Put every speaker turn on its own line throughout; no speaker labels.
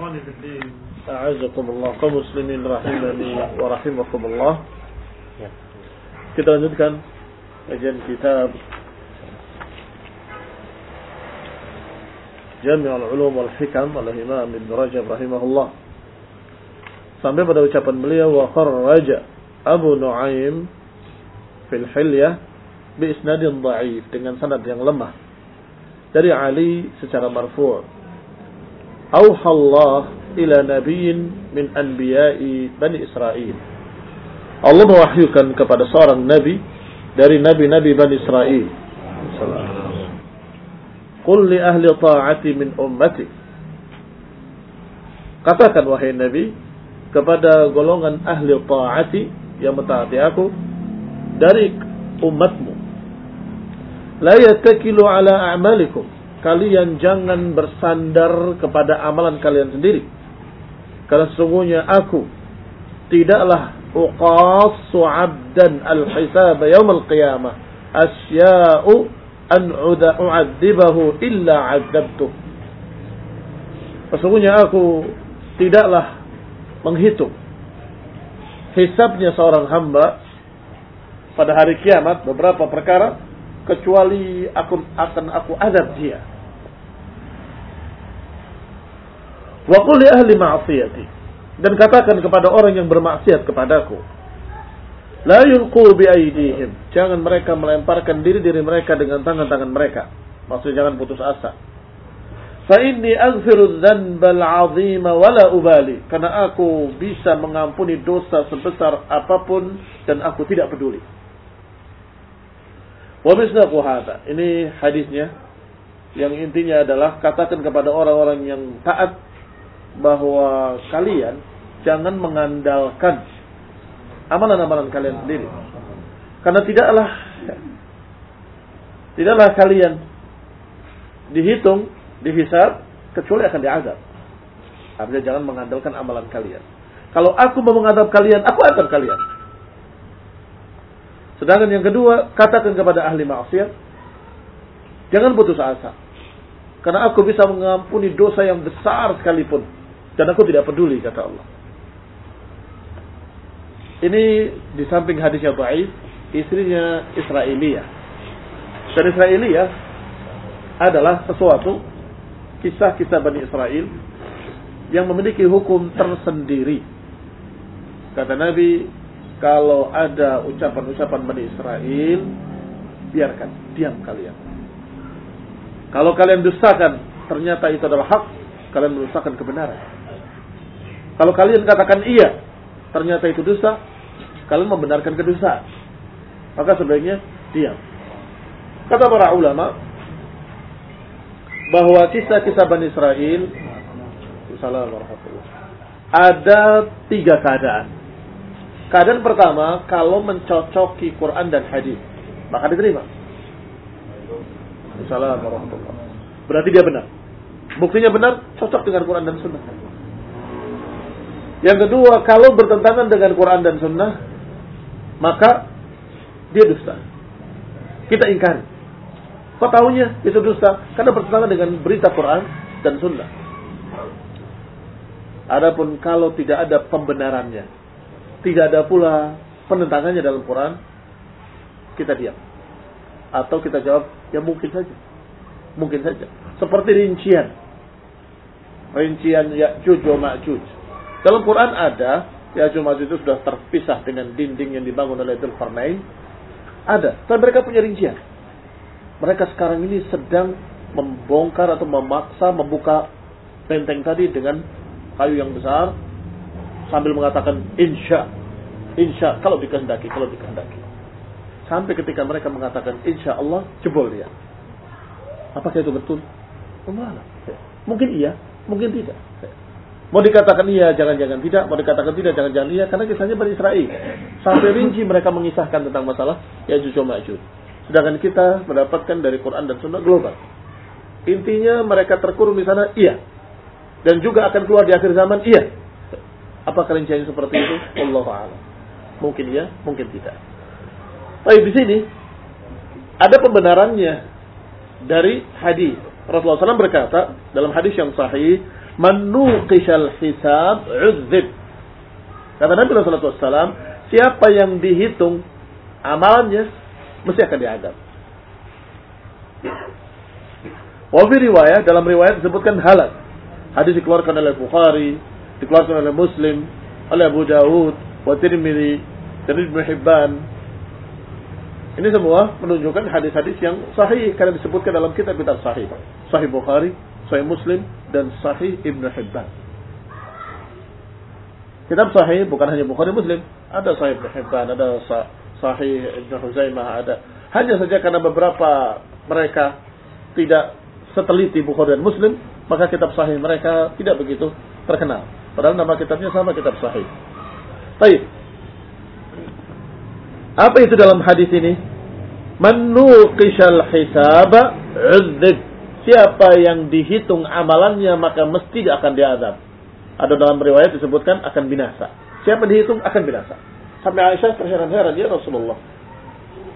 A'azakumullah kaum muslimin rahimani wa rahimakumullah. Ya. Kita lanjutkan kajian kitab Jami' al-Ulum wal Hikam al imam Ibn Rajab rahimahullah. Sampai pada ucapan beliau wa kharraja Abu Nuaim fil Hilya, bi isnadin dha'if dengan sanad yang lemah dari Ali secara marfu' Auha Allah ila nabiyyin min anbiya'i Bani Israel. Allah mewahyukan kepada seorang nabi dari nabi-nabi Bani Israel. Qul li ahli ta'ati min ummati. Katakan wahai nabi kepada golongan ahli ta'ati yang mentaati aku dari umatmu. La yattakilu ala a'malikum kalian jangan bersandar kepada amalan kalian sendiri. Karena sesungguhnya aku tidaklah uqassu 'abdan al-hisab yaum al-qiyamah asya'u an u'adzibahu illa 'adzabtu. Sesungguhnya aku tidaklah menghitung hisabnya seorang hamba pada hari kiamat beberapa perkara kecuali aku akan aku azab dia. Wa qul ahli ma'siyati. Dan katakan kepada orang yang bermaksiat kepadaku la yulqu bi aydihim. Jangan mereka melemparkan diri-diri mereka dengan tangan-tangan mereka. Maksudnya jangan putus asa. Fa inni aghfiru dzanbal 'azima wa la ubali. Karena aku bisa mengampuni dosa sebesar apa pun dan aku tidak peduli wa hadha ini hadisnya yang intinya adalah katakan kepada orang-orang yang taat bahwa kalian jangan mengandalkan amalan-amalan kalian sendiri. Karena tidaklah tidaklah kalian dihitung, dihisab kecuali akan diazab. Artinya jangan mengandalkan amalan kalian. Kalau aku mau mengadab kalian, aku akan kalian. Sedangkan yang kedua, katakan kepada ahli maksiat, jangan putus asa. Karena aku bisa mengampuni dosa yang besar sekalipun dan aku tidak peduli kata Allah. Ini di samping hadis yang baik, istrinya Israelia. Dan Israelia adalah sesuatu kisah-kisah Bani Israel yang memiliki hukum tersendiri. Kata Nabi, kalau ada ucapan-ucapan Bani Israel, biarkan, diam kalian. Kalau kalian dustakan, ternyata itu adalah hak, kalian merusakan kebenaran. Kalau kalian katakan iya, ternyata itu dosa, kalian membenarkan kedosaan. Maka sebaiknya diam. Kata para ulama bahwa kisah-kisah Bani Israel ada tiga keadaan. Keadaan pertama, kalau mencocoki Quran dan hadis, maka diterima. Assalamualaikum Berarti dia benar. Buktinya benar, cocok dengan Quran dan Sunnah. Yang kedua, kalau bertentangan dengan Quran dan Sunnah, maka dia dusta. Kita ingkari. Kok tahunya itu dusta? Karena bertentangan dengan berita Quran dan Sunnah. Adapun kalau tidak ada pembenarannya, tidak ada pula penentangannya dalam Quran, kita diam. Atau kita jawab, ya mungkin saja. Mungkin saja. Seperti rincian. Rincian ya wa Ma'juj dalam Quran ada, ya cuma itu sudah terpisah dengan dinding yang dibangun oleh Dzulkarnain. Ada, dan mereka punya rincian. Mereka sekarang ini sedang membongkar atau memaksa membuka benteng tadi dengan kayu yang besar sambil mengatakan insya, insya kalau dikehendaki, kalau dikehendaki. Sampai ketika mereka mengatakan insya Allah jebol dia. Apakah itu betul? Mungkin iya, mungkin tidak. Mau dikatakan iya, jangan-jangan tidak. Mau dikatakan tidak, jangan-jangan iya. Karena kisahnya Bani Israel. Sampai rinci mereka mengisahkan tentang masalah ya Yajuj Ma'juj. Sedangkan kita mendapatkan dari Quran dan Sunnah global. Intinya mereka terkurung di sana, iya. Dan juga akan keluar di akhir zaman, iya. Apa rinciannya seperti itu? Allah a'lam. Mungkin iya, mungkin tidak. Tapi di sini ada pembenarannya dari hadis. Rasulullah SAW berkata dalam hadis yang sahih, Man nuqishal hisab udzib. Kata Nabi alaihi wasallam, siapa yang dihitung amalannya mesti akan diadab. Wa riwayat dalam riwayat disebutkan halal. Hadis dikeluarkan oleh Bukhari, dikeluarkan oleh Muslim, oleh Abu Dawud, wa Tirmidzi, Ibnu Hibban. Ini semua menunjukkan hadis-hadis yang sahih karena disebutkan dalam kitab-kitab sahih. Sahih Bukhari, Sahih Muslim, dan Sahih Ibnu Hibban. Kitab sahih bukan hanya Bukhari Muslim, ada Sahih Ibnu Hibban, ada Sahih Ibnu Huzaimah, ada. Hanya saja karena beberapa mereka tidak seteliti Bukhari dan Muslim, maka kitab sahih mereka tidak begitu terkenal. Padahal nama kitabnya sama kitab sahih. Baik. Apa itu dalam hadis ini? Manuqishal hisaba. Siapa yang dihitung amalannya maka mesti akan diadab. Ada dalam riwayat disebutkan akan binasa. Siapa dihitung akan binasa. Sampai Aisyah terheran-heran, ya Rasulullah.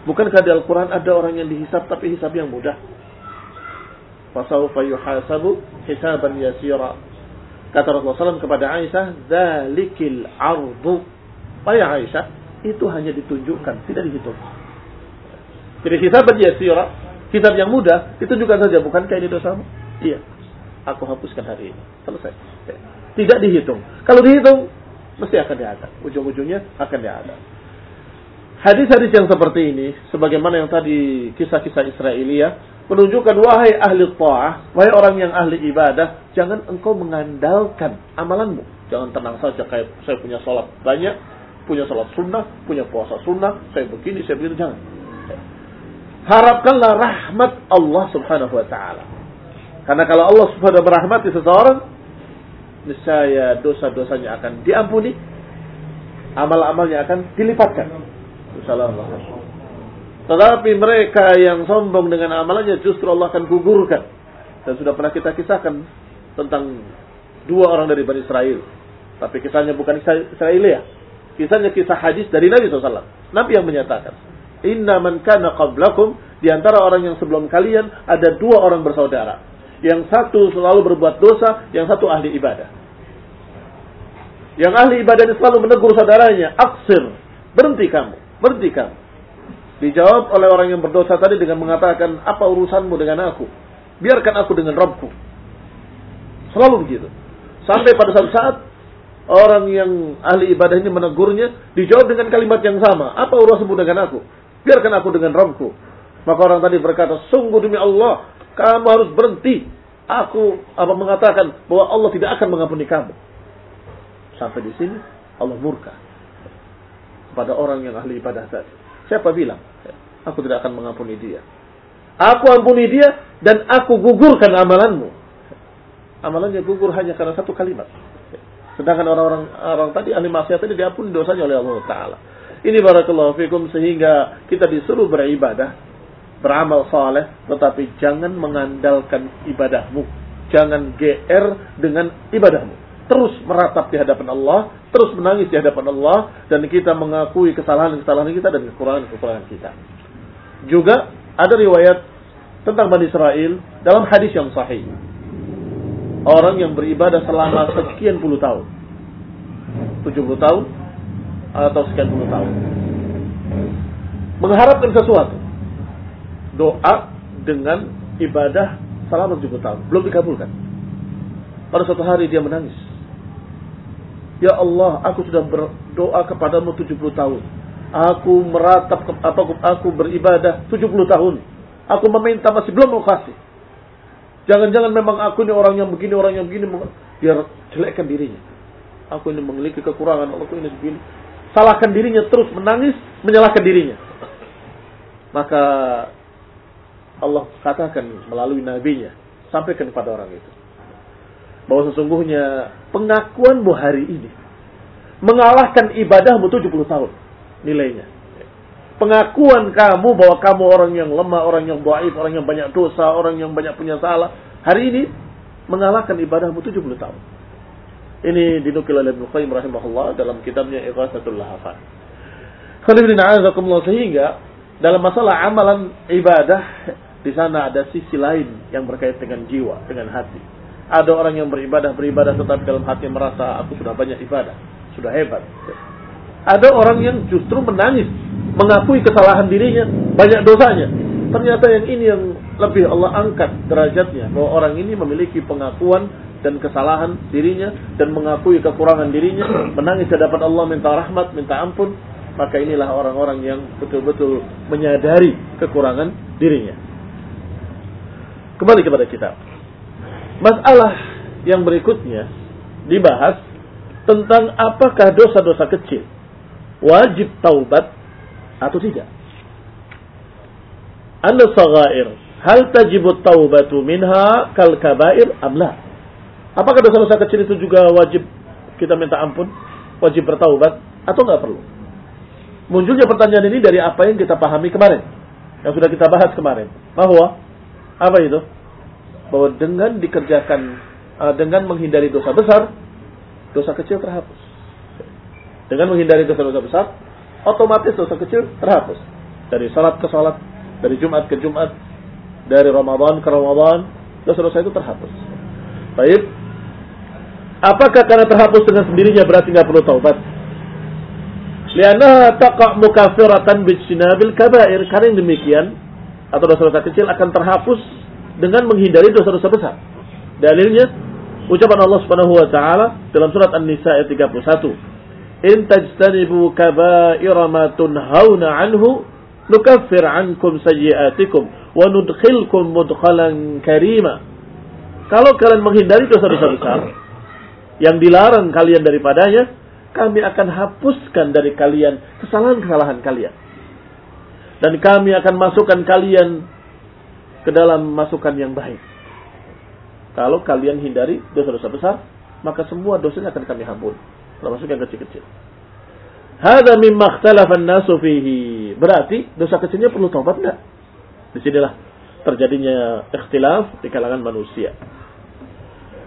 Bukankah di Al-Quran ada orang yang dihisab tapi hisab yang mudah? fasawfa yuhasabu hisaban yasira. Kata Rasulullah SAW kepada Aisyah, "Dzalikil ardu." Wahai Aisyah, itu hanya ditunjukkan, tidak dihitung. Jadi hisaban yasira, hisab yang mudah, ditunjukkan saja, bukankah ini dosamu? Iya. Aku hapuskan hari ini. Selesai. Tidak dihitung. Kalau dihitung, mesti akan diadab. Ujung-ujungnya akan diadab. Hadis-hadis yang seperti ini, sebagaimana yang tadi kisah-kisah Israelia, menunjukkan wahai ahli ta'ah, wahai orang yang ahli ibadah, jangan engkau mengandalkan amalanmu. Jangan tenang saja kayak saya punya sholat banyak, punya sholat sunnah, punya puasa sunnah, saya begini, saya begini, jangan. Harapkanlah rahmat Allah subhanahu wa ta'ala. Karena kalau Allah subhanahu wa merahmati seseorang, niscaya dosa-dosanya akan diampuni, amal-amalnya akan dilipatkan. Assalamualaikum. Tetapi mereka yang sombong dengan amalannya justru Allah akan gugurkan. Dan sudah pernah kita kisahkan tentang dua orang dari Bani Israel. Tapi kisahnya bukan kisah Israel ya. Kisahnya kisah hadis dari Nabi SAW. Nabi yang menyatakan. Inna man kana qablakum. Di antara orang yang sebelum kalian ada dua orang bersaudara. Yang satu selalu berbuat dosa, yang satu ahli ibadah. Yang ahli ibadah ini selalu menegur saudaranya. Aksir, berhenti kamu, kamu. Dijawab oleh orang yang berdosa tadi dengan mengatakan, apa urusanmu dengan aku? Biarkan aku dengan Rabbku. Selalu begitu. Sampai pada satu saat, orang yang ahli ibadah ini menegurnya, dijawab dengan kalimat yang sama. Apa urusanmu dengan aku? Biarkan aku dengan Rabbku. Maka orang tadi berkata, sungguh demi Allah, kamu harus berhenti. Aku apa mengatakan bahwa Allah tidak akan mengampuni kamu. Sampai di sini, Allah murka kepada orang yang ahli ibadah tadi. Siapa bilang? Aku tidak akan mengampuni dia. Aku ampuni dia dan aku gugurkan amalanmu. Amalannya gugur hanya karena satu kalimat. Sedangkan orang-orang orang tadi ahli maksiat tadi diampuni dosanya oleh Allah Taala. Ini barakallahu fikum sehingga kita disuruh beribadah, beramal saleh, tetapi jangan mengandalkan ibadahmu. Jangan GR dengan ibadahmu terus meratap di hadapan Allah, terus menangis di hadapan Allah, dan kita mengakui kesalahan-kesalahan kita dan kekurangan-kekurangan kita. Juga ada riwayat tentang Bani Israel dalam hadis yang sahih. Orang yang beribadah selama sekian puluh tahun. 70 tahun atau sekian puluh tahun. Mengharapkan sesuatu. Doa dengan ibadah selama 70 tahun. Belum dikabulkan. Pada suatu hari dia menangis Ya Allah, aku sudah berdoa kepadamu 70 tahun. Aku meratap, apa, aku beribadah 70 tahun. Aku meminta masih belum mau kasih. Jangan-jangan memang aku ini orang yang begini, orang yang begini. Biar jelekkan dirinya. Aku ini memiliki kekurangan, aku ini begini. Salahkan dirinya terus menangis, menyalahkan dirinya. Maka Allah katakan melalui nabinya. Sampaikan kepada orang itu bahwa sesungguhnya pengakuanmu hari ini mengalahkan ibadahmu 70 tahun nilainya. Pengakuan kamu bahwa kamu orang yang lemah, orang yang dhaif, orang yang banyak dosa, orang yang banyak punya salah, hari ini mengalahkan ibadahmu 70 tahun. Ini dinukil oleh Ibnu Qayyim rahimahullah dalam kitabnya Ighatsatul Lahafan. sehingga dalam masalah amalan ibadah di sana ada sisi lain yang berkait dengan jiwa, dengan hati Ada orang yang beribadah beribadah tetapi dalam hati merasa aku sudah banyak ibadah, sudah hebat. Ada orang yang justru menangis, mengakui kesalahan dirinya, banyak dosanya. Ternyata yang ini yang lebih Allah angkat derajatnya bahwa orang ini memiliki pengakuan dan kesalahan dirinya dan mengakui kekurangan dirinya, menangis hadapan Allah minta rahmat, minta ampun, maka inilah orang-orang yang betul-betul menyadari kekurangan dirinya. Kembali kepada kita. Masalah yang berikutnya dibahas tentang apakah dosa-dosa kecil wajib taubat atau tidak. Anda saghair, hal tajibu taubatu minha kal kabair amla? Apakah dosa-dosa kecil itu juga wajib kita minta ampun? Wajib bertaubat? Atau nggak perlu? Munculnya pertanyaan ini dari apa yang kita pahami kemarin. Yang sudah kita bahas kemarin. Bahwa, apa itu? Bahwa dengan dikerjakan, uh, dengan menghindari dosa besar, dosa kecil terhapus. Dengan menghindari dosa-dosa besar, otomatis dosa kecil terhapus. Dari salat ke salat, dari Jumat ke Jumat, dari Ramadan ke Ramadan, dosa-dosa itu terhapus. Baik, Apakah karena terhapus dengan sendirinya berarti nggak perlu taubat? Lianah taqa mukafiratan bijtinabil kabair. Karena yang demikian atau dosa-dosa kecil akan terhapus dengan menghindari dosa-dosa besar. Dalilnya ucapan Allah Subhanahu wa taala dalam surat An-Nisa ayat 31. In tajtanibu kaba'ira ma tunhauna anhu nukaffir ankum sayyi'atikum wa nudkhilkum mudkhalan karima. Kalau kalian menghindari dosa-dosa besar, yang dilarang kalian daripadanya, kami akan hapuskan dari kalian kesalahan-kesalahan kalian. Dan kami akan masukkan kalian ke dalam masukan yang baik. Kalau kalian hindari dosa-dosa besar, maka semua dosanya akan kami ampun. Termasuk yang kecil-kecil. Hada mimma ikhtalafan nasu fihi. Berarti dosa kecilnya perlu taubat enggak? Di sinilah terjadinya ikhtilaf di kalangan manusia.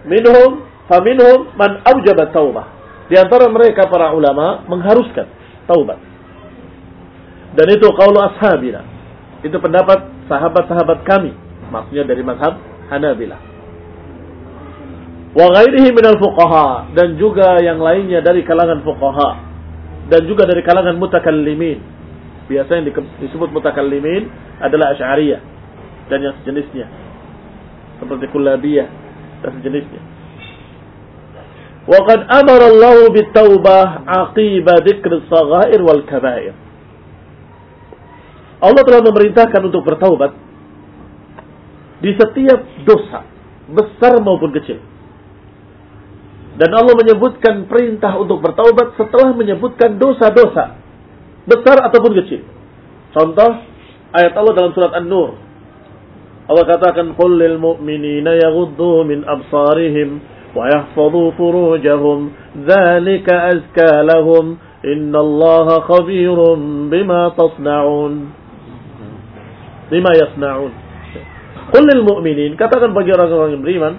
Minhum Faminhum man aujaba taubah. Di antara mereka para ulama mengharuskan taubat. Dan itu qaulu ashabina. Itu pendapat sahabat-sahabat kami, maksudnya dari mazhab hanabila, Wa ghairihi minal fuqaha dan juga yang lainnya dari kalangan fuqaha dan juga dari kalangan mutakallimin. Biasanya disebut mutakallimin adalah Asy'ariyah dan yang sejenisnya. Seperti Kullabiyah dan sejenisnya. وقد أمر الله بالتوبة عقيب ذكر الصغائر والكبائر wal kabair Allah telah memerintahkan untuk bertaubat di setiap dosa, besar maupun kecil. Dan Allah menyebutkan perintah untuk bertaubat setelah menyebutkan dosa-dosa, besar ataupun kecil. Contoh ayat Allah dalam surat An-Nur. Allah katakan, "Qul lil mu'minina yaghuddu min absarihim ويحفظوا فروجهم ذلك أزكى لهم إن الله خبير بما تصنعون bima yasnaun. Qul mu'minin, katakan bagi orang-orang yang beriman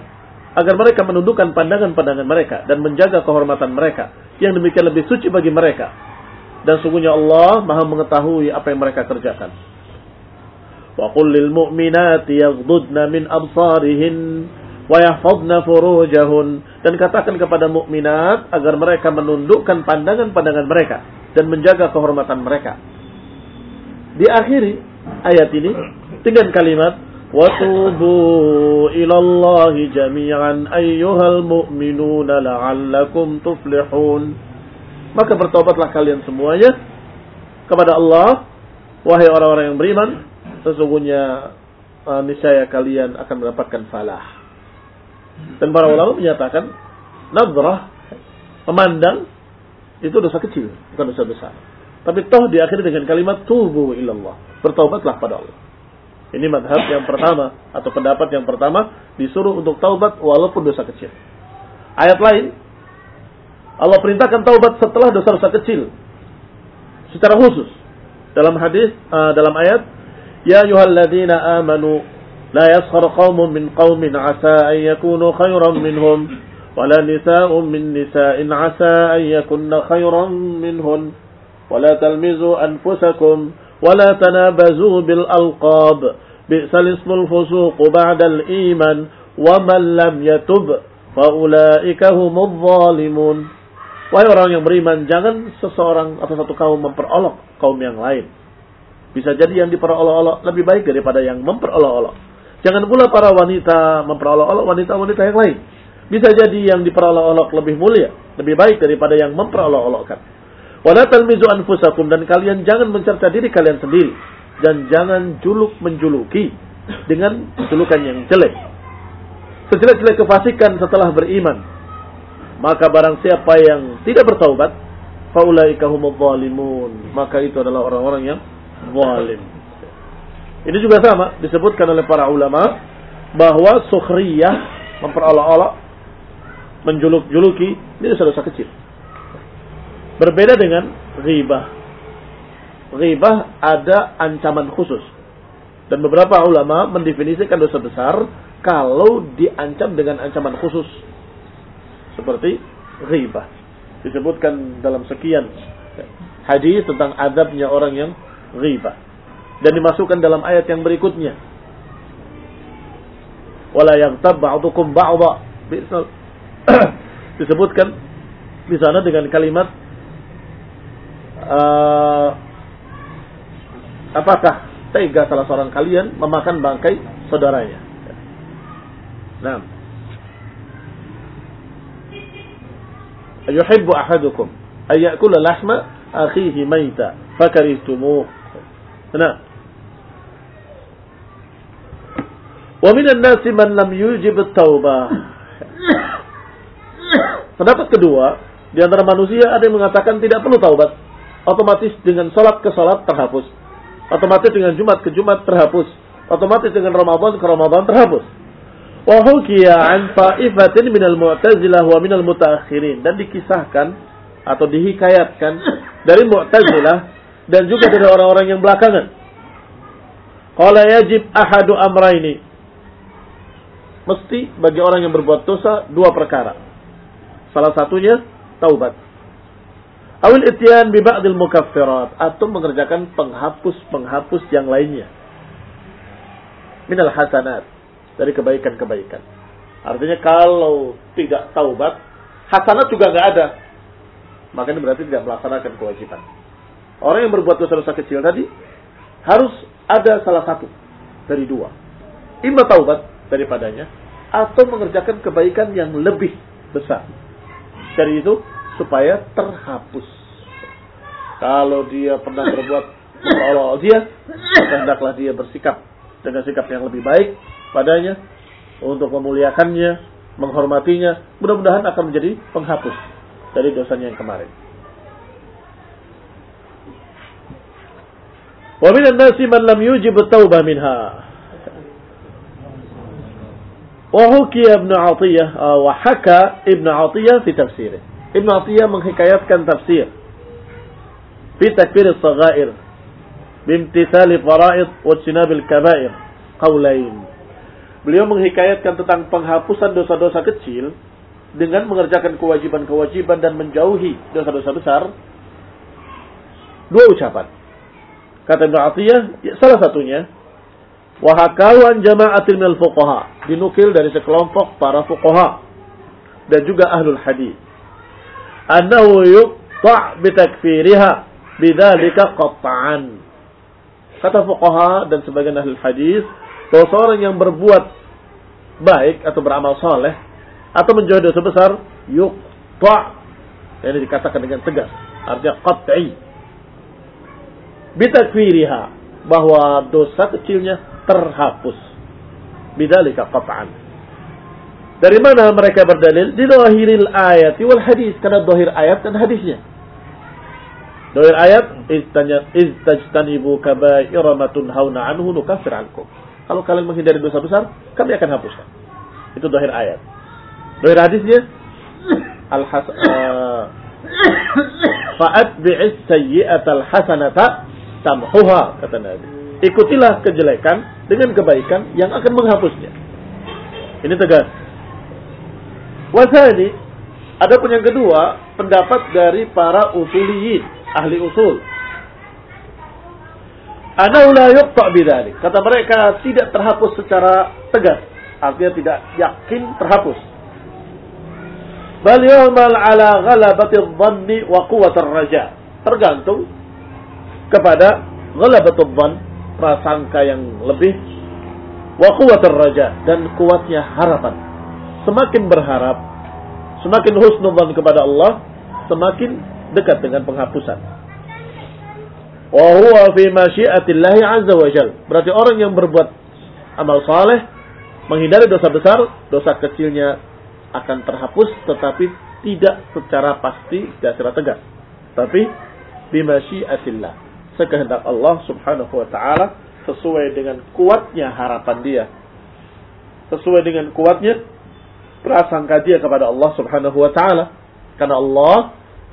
agar mereka menundukkan pandangan-pandangan mereka dan menjaga kehormatan mereka yang demikian lebih suci bagi mereka. Dan sungguhnya Allah Maha mengetahui apa yang mereka kerjakan. Wa qul mu'minati yagdudna min absarihin wa yahfadna furujahun dan katakan kepada mukminat agar mereka menundukkan pandangan-pandangan mereka dan menjaga kehormatan mereka. Diakhiri ayat ini dengan kalimat وَتُوبُوا إِلَى اللَّهِ جَمِيعًا أَيُّهَا الْمُؤْمِنُونَ لَعَلَّكُمْ تُفْلِحُونَ Maka bertobatlah kalian semuanya kepada Allah wahai orang-orang yang beriman sesungguhnya uh, niscaya kalian akan mendapatkan falah. Dan para ulama menyatakan nadrah memandang itu dosa kecil, bukan dosa besar. Tapi toh diakhiri dengan kalimat tubuh ilallah. Bertaubatlah pada Allah. Ini madhab yang pertama atau pendapat yang pertama disuruh untuk taubat walaupun dosa kecil. Ayat lain Allah perintahkan taubat setelah dosa-dosa kecil secara khusus dalam hadis uh, dalam ayat ya yuhalladina amanu la yaskhar qawmun min qawmin asa an yakunu khairan minhum wala nisaun min nisa'in asa an yakunna khairan minhum. ولا تلمزوا أنفسكم ولا تنابزوا بالألقاب بئس الاسم الفسوق بعد الإيمان wa man lam yatub faulaika humudz zalimun. Wahai orang yang beriman, jangan seseorang atau satu kaum memperolok kaum yang lain. Bisa jadi yang diperolok-olok lebih baik daripada yang memperolok-olok. Jangan pula para wanita memperolok-olok wanita-wanita yang lain. Bisa jadi yang diperolok-olok lebih mulia, lebih baik daripada yang memperolok-olokkan. Wala talmizu anfusakum dan kalian jangan mencerca diri kalian sendiri dan jangan juluk menjuluki dengan julukan yang jelek. Sejelek-jelek kefasikan setelah beriman, maka barang siapa yang tidak bertaubat, faulaika humudz maka itu adalah orang-orang yang zalim. Ini juga sama disebutkan oleh para ulama bahwa sukhriyah memperolok-olok menjuluk-juluki ini dosa-dosa kecil. Berbeda dengan ghibah. Ghibah ada ancaman khusus. Dan beberapa ulama mendefinisikan dosa besar kalau diancam dengan ancaman khusus. Seperti ghibah. Disebutkan dalam sekian hadis tentang adabnya orang yang ghibah. Dan dimasukkan dalam ayat yang berikutnya. Wala yaghtab ba'dukum ba'dha. disebutkan di sana dengan kalimat uh, apakah tega salah seorang kalian memakan bangkai saudaranya? Nah. Ayuhibbu ahadukum ayyakula lahma akhihi maita fakarihtumuh. Nah. Wa minan nasi man lam yujib at-taubah. Pendapat kedua, di antara manusia ada yang mengatakan tidak perlu taubat. Otomatis dengan sholat ke sholat terhapus. Otomatis dengan Jumat ke Jumat terhapus. Otomatis dengan Ramadan ke Ramadan terhapus. Wa hukiya an fa'ifatin minal mu'tazilah wa minal mutaakhirin. Dan dikisahkan atau dihikayatkan dari mu'tazilah dan juga dari orang-orang yang belakangan. Qala yajib ahadu amraini. Mesti bagi orang yang berbuat dosa dua perkara Salah satunya taubat. Awil ityan bi ba'dil mukaffirat atau mengerjakan penghapus-penghapus yang lainnya. Minal hasanat dari kebaikan-kebaikan. Artinya kalau tidak taubat, hasanat juga nggak ada. Maka ini berarti tidak melaksanakan kewajiban. Orang yang berbuat dosa-dosa kecil tadi harus ada salah satu dari dua. Ima taubat daripadanya atau mengerjakan kebaikan yang lebih besar dari itu supaya terhapus. Kalau dia pernah berbuat Allah dia, hendaklah dia bersikap dengan sikap yang lebih baik padanya untuk memuliakannya, menghormatinya. Mudah-mudahan akan menjadi penghapus dari dosanya yang kemarin. Wa minan nasi man lam yujib taubah minha. وحكي ابن عطية وحكى ابن عطية في تفسيره Ibn Atiyah menghikayatkan tafsir. Fi takfir sagair. Bimtithali fara'id wa cinabil kabair. Qawlain. Beliau menghikayatkan tentang penghapusan dosa-dosa kecil dengan mengerjakan kewajiban-kewajiban dan menjauhi dosa-dosa besar. Dua ucapan. Kata Ibn Atiyah, ya, salah satunya, Wahakawan jama'atil minal fuqaha. Dinukil dari sekelompok para fuqaha. Dan juga ahlul hadith Annahu yuqta' bitakfiriha. Bidhalika qatta'an. Kata fuqaha dan sebagian ahlul hadis. Bahwa seorang yang berbuat baik atau beramal soleh. Atau menjauhi dosa besar. Yuqta' Ini dikatakan dengan tegas. Artinya qat'i. Bitakfiriha. Bahwa dosa kecilnya terhapus. Bidzalika qat'an. Dari mana mereka berdalil? Di zahiril ayat wal hadis karena zahir ayat dan hadisnya. Zahir ayat istajtanibu kaba'ira ma tunhauna anhu nukaffir ankum. Kalau kalian menghindari dosa besar, kami akan hapuskan. Itu zahir ayat. Zahir hadisnya al has uh, fa'at bi'is sayyi'atal hasanata tamhuha kata Nabi. Ikutilah kejelekan dengan kebaikan yang akan menghapusnya. Ini tegas. Wasani, ada pun yang kedua, pendapat dari para usuliyin, ahli usul. Anahu la yuqta' bidzalik. Kata mereka tidak terhapus secara tegas Artinya tidak yakin terhapus. Bal yu'mal ala ghalabati dhanni wa quwwatir raja. Tergantung kepada ghalabati dhann, prasangka yang lebih wa quwwatir raja dan kuatnya harapan. Semakin berharap, semakin husnudzan kepada Allah, semakin dekat dengan penghapusan. Wa huwa fi masyiatillahi azza wa jal. Berarti orang yang berbuat amal saleh menghindari dosa besar, dosa kecilnya akan terhapus tetapi tidak secara pasti dan secara tegas. Tapi bimasyiatillah. Sekehendak Allah Subhanahu wa taala sesuai dengan kuatnya harapan dia. Sesuai dengan kuatnya prasangka dia kepada Allah Subhanahu wa taala. Karena Allah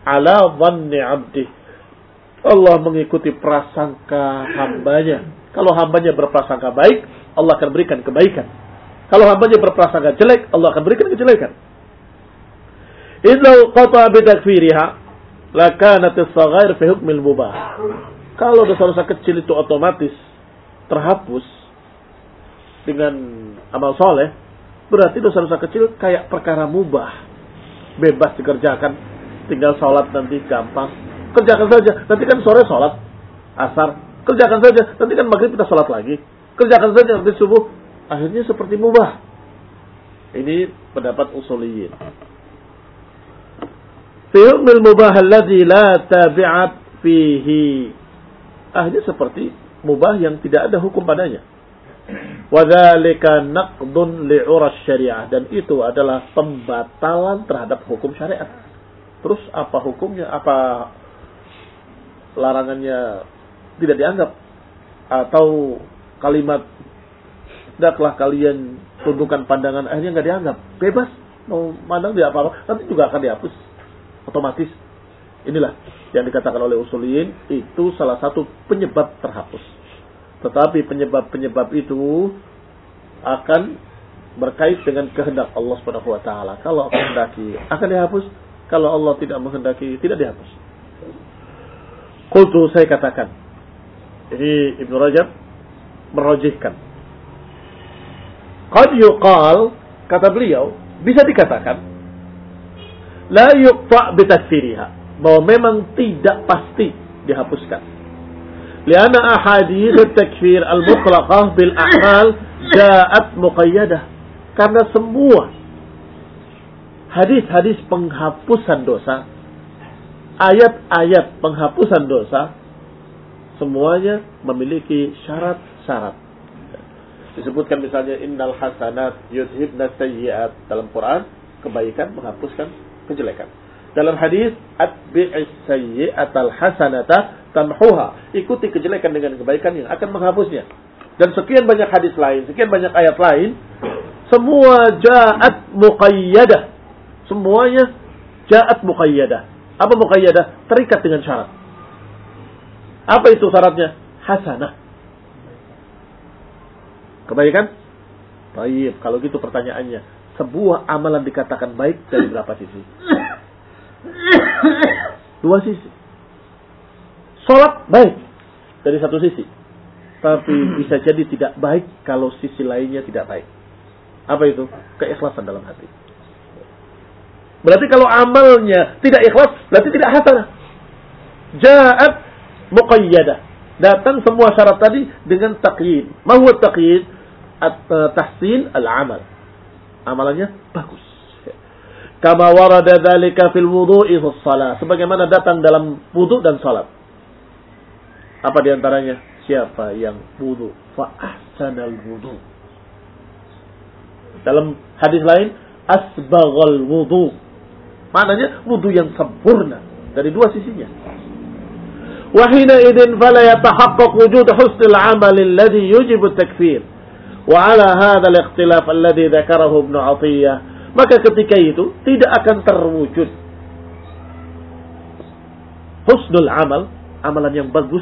ala dhanni 'abdi. Allah mengikuti prasangka hambanya. Kalau hambanya berprasangka baik, Allah akan berikan kebaikan. Kalau hambanya berprasangka jelek, Allah akan berikan kejelekan. Idza qata bi takfiriha lakanat as-saghair fi hukmil mubah. Kalau dosa-dosa kecil itu otomatis terhapus dengan amal soleh, berarti dosa-dosa kecil kayak perkara mubah. Bebas dikerjakan, tinggal sholat nanti gampang. Kerjakan saja, nanti kan sore sholat, asar. Kerjakan saja, nanti kan maghrib kita sholat lagi. Kerjakan saja nanti subuh, akhirnya seperti mubah. Ini pendapat usuliyin. Fi hukmil mubah alladhi la tabi'at fihi. Akhirnya seperti mubah yang tidak ada hukum padanya. Wadhalika naqdun li'uras syariah. Dan itu adalah pembatalan terhadap hukum syariat. Terus apa hukumnya? Apa larangannya tidak dianggap? Atau kalimat hendaklah kalian tundukkan pandangan akhirnya nggak dianggap bebas mau mandang dia apa nanti juga akan dihapus otomatis inilah yang dikatakan oleh usuliyin itu salah satu penyebab terhapus tetapi penyebab-penyebab itu akan berkait dengan kehendak Allah Subhanahu wa taala. Kalau kehendaki akan dihapus, kalau Allah tidak menghendaki tidak dihapus. Qultu saya katakan. Ini Ibnu Rajab merojihkan Qad yuqal, kata beliau, bisa dikatakan, la yuqta' bitakfiriha. Bahwa memang tidak pasti dihapuskan. Liana ahadith takfir al-mutlaqah bil a'mal ja'at muqayyadah. Karena semua hadis-hadis penghapusan dosa, ayat-ayat penghapusan dosa, semuanya memiliki syarat-syarat. Disebutkan misalnya innal hasanat yudhibna sayyiat. Dalam Quran kebaikan menghapuskan kejelekan dalam hadis atbi'is sayyi'atal hasanata tamhuha. Ikuti kejelekan dengan kebaikan yang akan menghapusnya. Dan sekian banyak hadis lain sekian banyak ayat lain semua ja'at muqayyadah. Semuanya ja'at muqayyadah. Apa muqayyadah? Terikat dengan syarat. Apa itu syaratnya? Hasanah. Kebaikan? Baik, kalau gitu pertanyaannya. Sebuah amalan dikatakan baik dari berapa sisi? Dua sisi. Sholat baik dari satu sisi. Tapi bisa jadi tidak baik kalau sisi lainnya tidak baik. Apa itu? Keikhlasan dalam hati. Berarti kalau amalnya tidak ikhlas, berarti tidak hasanah. Ja'at muqayyadah. Datang semua syarat tadi dengan taqyid. Ma huwa taqyid? tahsin al-amal. Amalannya bagus. Kama warada dzalika fil wudu'i fis shalah. Sebagaimana datang dalam wudu dan salat. Apa di antaranya? Siapa yang wudu fa ahsanal wudu. Dalam hadis lain asbaghal wudu. Maknanya wudu yang sempurna dari dua sisinya. Wahina idin fala yatahaqqaq wujud husnul amal alladhi yujibu takfir. Wa ala hadzal ikhtilaf alladhi dzakarahu Ibnu Athiyah. Maka ketika itu tidak akan terwujud husnul amal, amalan yang bagus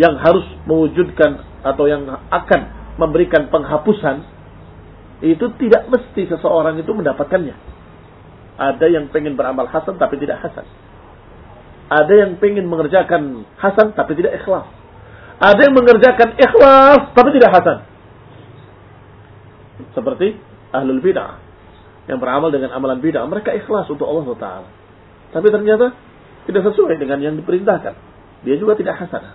yang harus mewujudkan atau yang akan memberikan penghapusan itu tidak mesti seseorang itu mendapatkannya. Ada yang pengen beramal hasan tapi tidak hasan. Ada yang pengen mengerjakan hasan tapi tidak ikhlas. Ada yang mengerjakan ikhlas tapi tidak hasan. Seperti ahlul bid'ah yang beramal dengan amalan bid'ah, mereka ikhlas untuk Allah Taala. Tapi ternyata tidak sesuai dengan yang diperintahkan. Dia juga tidak hasanah.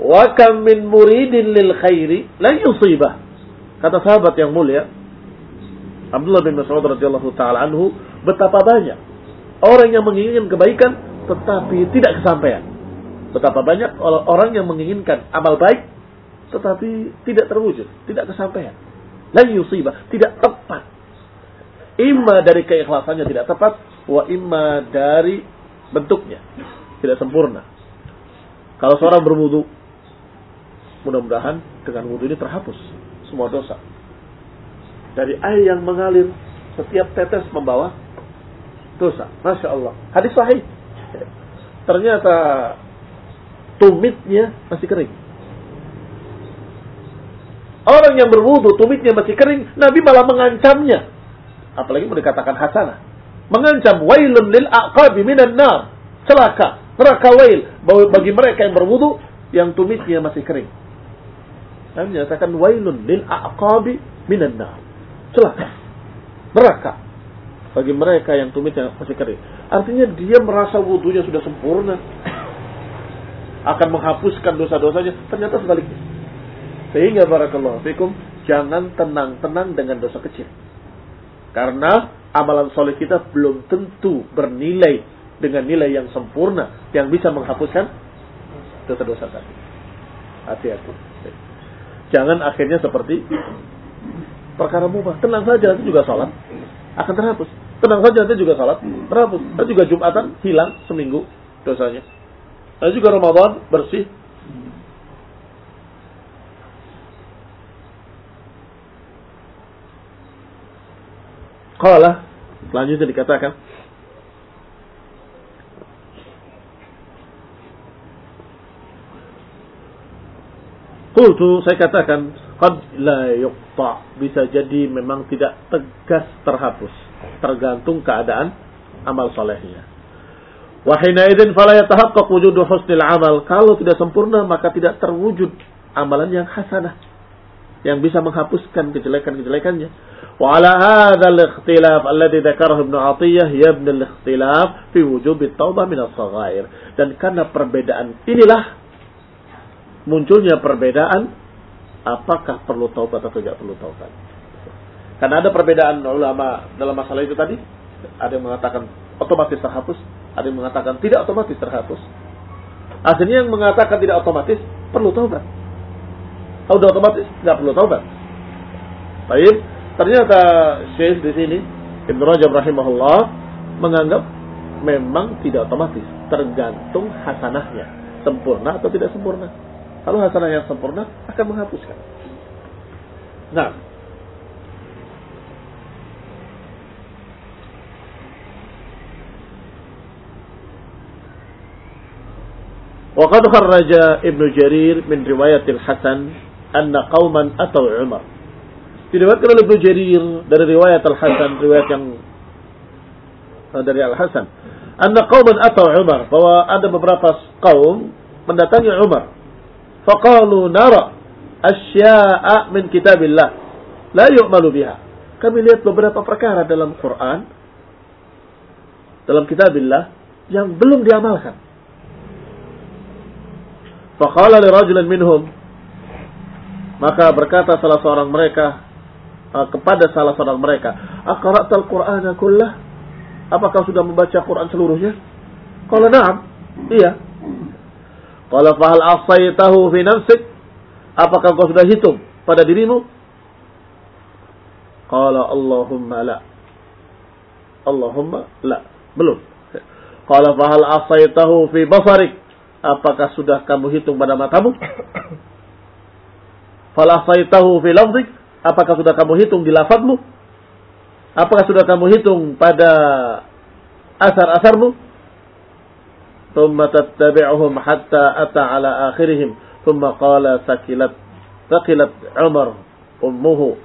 Wa kam min muridin lil khairi la yusibah. Kata sahabat yang mulia Abdullah bin Mas'ud radhiyallahu taala anhu, betapa banyak orang yang menginginkan kebaikan tetapi tidak kesampaian. Betapa banyak orang yang menginginkan amal baik tetapi tidak terwujud, tidak kesampaian. La yusibah, tidak tepat. Imma dari keikhlasannya tidak tepat, wa imma dari bentuknya tidak sempurna. Kalau seorang berwudu, mudah-mudahan dengan wudu ini terhapus semua dosa. Dari air yang mengalir, setiap tetes membawa dosa. Masya Allah. Hadis sahih. Ternyata tumitnya masih kering. Orang yang berwudu, tumitnya masih kering, Nabi malah mengancamnya apalagi mau dikatakan hasanah. Mengancam wailun lil aqabi minan nar. Celaka, neraka wail bagi mereka yang berwudu yang tumitnya masih kering. Nabi menyatakan wailun lil aqabi minan nar. Celaka, neraka bagi mereka yang tumitnya masih kering. Artinya dia merasa wudunya sudah sempurna. Akan menghapuskan dosa-dosanya. Ternyata sebaliknya. Sehingga barakallahu fikum, jangan tenang-tenang dengan dosa kecil. Karena amalan soleh kita belum tentu bernilai dengan nilai yang sempurna yang bisa menghapuskan dosa-dosa tadi. Hati-hati. Jangan akhirnya seperti perkara mubah. Tenang saja itu juga salat akan terhapus. Tenang saja itu juga salat terhapus. Dan juga Jumatan hilang seminggu dosanya. Dan juga Ramadan bersih Qala selanjutnya dikatakan Qultu saya katakan qad la yuqta bisa jadi memang tidak tegas terhapus tergantung keadaan amal solehnya. Wa hina idzin fala yatahaqqaq wujudu husnil amal. Kalau tidak sempurna maka tidak terwujud amalan yang hasanah yang bisa menghapuskan kejelekan-kejelekannya. Wa ala hadzal ikhtilaf alladhi dzakarahu Ibnu Athiyah yabni al-ikhtilaf fi wujub at-taubah min as-saghair. Dan karena perbedaan inilah munculnya perbedaan apakah perlu taubat atau tidak perlu taubat. Karena ada perbedaan ulama dalam masalah itu tadi, ada yang mengatakan otomatis terhapus, ada yang mengatakan tidak otomatis terhapus. Akhirnya yang mengatakan tidak otomatis perlu taubat. sudah otomatis tidak perlu taubat baik Ternyata Syekh di sini Ibn Rajab rahimahullah menganggap memang tidak otomatis, tergantung hasanahnya, sempurna atau tidak sempurna. Kalau hasanah yang sempurna akan menghapuskan. Nah, وقد خرج ابن جرير من رواية الحسن anna qauman atau Umar. Diriwayatkan oleh Ibnu Jarir dari riwayat Al-Hasan, riwayat yang eh, dari Al-Hasan. Anna qauman atau Umar, bahwa ada beberapa kaum mendatangi Umar. Faqalu nara asya'a min kitabillah la yu'malu biha. Kami lihat beberapa perkara dalam Quran dalam kitabillah yang belum diamalkan. Faqala li rajulin minhum maka berkata salah seorang mereka Uh, kepada salah seorang mereka, "Aqra'tal Qur'ana kullah?" Apakah sudah membaca Quran seluruhnya? Qala na'am. Iya. Qala fahal asaitahu fi nafsik? Apakah kau sudah hitung pada dirimu? Qala Allahumma la. Allahumma la. Belum. Qala fahal asaitahu fi basarik? Apakah sudah kamu hitung pada matamu? falafaitahu fi lafzik. Apakah sudah kamu hitung di lafadmu? apakah sudah kamu hitung pada asar-asarmu? Thumma tattabi'uhum hatta ata ala akhirihim. Thumma qala sakilat sakilat umar ummuhu.